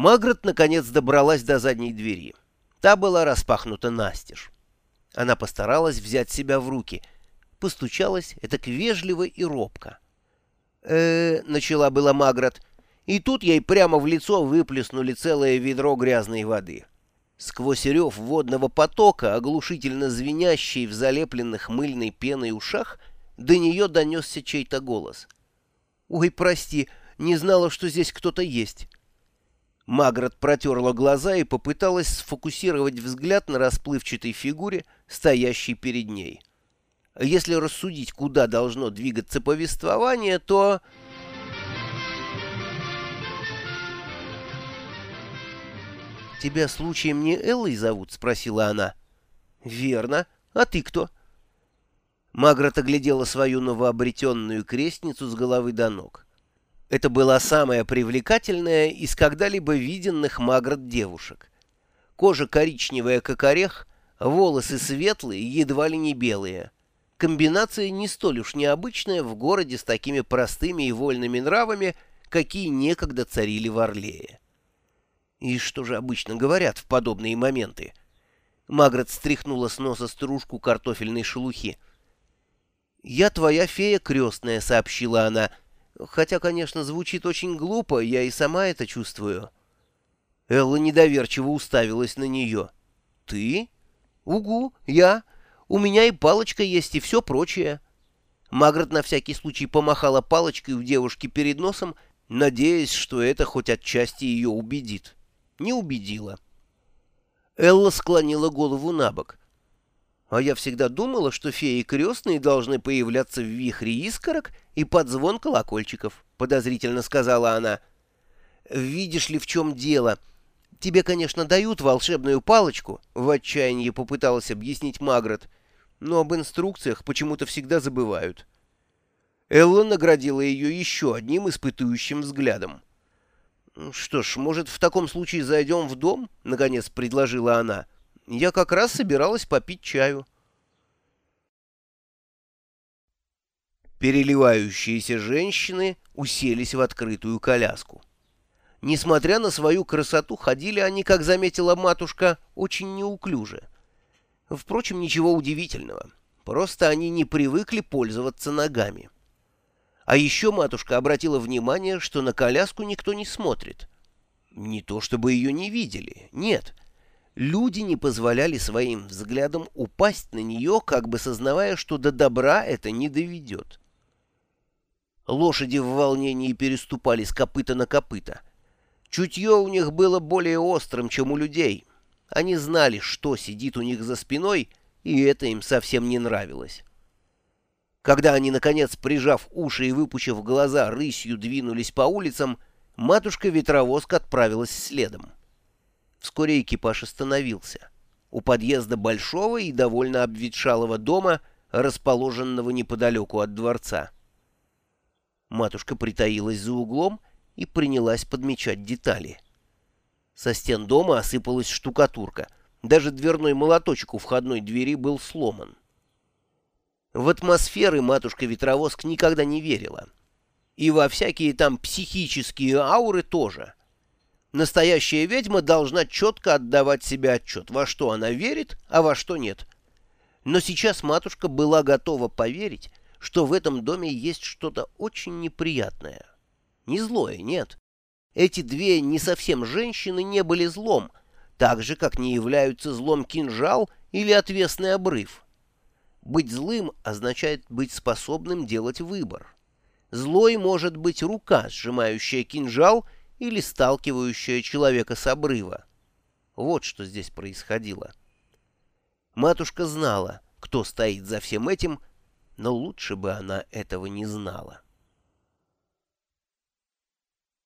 Магрот наконец добралась до задней двери. Та была распахнута настежь. Она постаралась взять себя в руки. Постучалась это вежливо и робко. э начала была Магрот, и тут ей прямо в лицо выплеснули целое ведро грязной воды. Сквозь рев водного потока, оглушительно звенящий в залепленных мыльной пеной ушах, до нее донесся чей-то голос. «Ой, прости, не знала, что здесь кто-то есть». Магрот протерла глаза и попыталась сфокусировать взгляд на расплывчатой фигуре, стоящей перед ней. Если рассудить, куда должно двигаться повествование, то... «Тебя случаем не Эллой зовут?» — спросила она. «Верно. А ты кто?» Магрот оглядела свою новообретенную крестницу с головы до ног. Это была самая привлекательная из когда-либо виденных Магрот девушек. Кожа коричневая, как орех, волосы светлые, едва ли не белые. Комбинация не столь уж необычная в городе с такими простыми и вольными нравами, какие некогда царили в Орлее. И что же обычно говорят в подобные моменты? Магрот стряхнула с носа стружку картофельной шелухи. «Я твоя фея крестная», — сообщила она, — Хотя, конечно, звучит очень глупо, я и сама это чувствую. Элла недоверчиво уставилась на нее. «Ты? Угу, я. У меня и палочка есть, и все прочее». Магрот на всякий случай помахала палочкой у девушки перед носом, надеясь, что это хоть отчасти ее убедит. Не убедила. Элла склонила голову на бок. А я всегда думала, что феи крестные должны появляться в вихре искорок и под звон колокольчиков, — подозрительно сказала она. Видишь ли, в чем дело? Тебе, конечно, дают волшебную палочку, — в отчаянии попыталась объяснить Магрот, но об инструкциях почему-то всегда забывают. Элла наградила ее еще одним испытующим взглядом. «Что ж, может, в таком случае зайдем в дом?» — наконец предложила она. — я как раз собиралась попить чаю. Переливающиеся женщины уселись в открытую коляску. Несмотря на свою красоту, ходили они, как заметила матушка, очень неуклюже. Впрочем, ничего удивительного. Просто они не привыкли пользоваться ногами. А еще матушка обратила внимание, что на коляску никто не смотрит. Не то чтобы ее не видели, нет — Люди не позволяли своим взглядам упасть на нее, как бы сознавая, что до добра это не доведет. Лошади в волнении переступали с копыта на копыта. Чутье у них было более острым, чем у людей. Они знали, что сидит у них за спиной, и это им совсем не нравилось. Когда они, наконец, прижав уши и выпучив глаза, рысью двинулись по улицам, матушка-ветровозка отправилась следом. Вскоре экипаж остановился. У подъезда большого и довольно обветшалого дома, расположенного неподалеку от дворца. Матушка притаилась за углом и принялась подмечать детали. Со стен дома осыпалась штукатурка. Даже дверной молоточек у входной двери был сломан. В атмосферы матушка-ветровоск никогда не верила. И во всякие там психические ауры тоже — Настоящая ведьма должна четко отдавать себе отчет, во что она верит, а во что нет. Но сейчас матушка была готова поверить, что в этом доме есть что-то очень неприятное. Не злое, нет. Эти две не совсем женщины не были злом, так же, как не являются злом кинжал или отвесный обрыв. Быть злым означает быть способным делать выбор. Злой может быть рука, сжимающая кинжал, или сталкивающая человека с обрыва. Вот что здесь происходило. Матушка знала, кто стоит за всем этим, но лучше бы она этого не знала.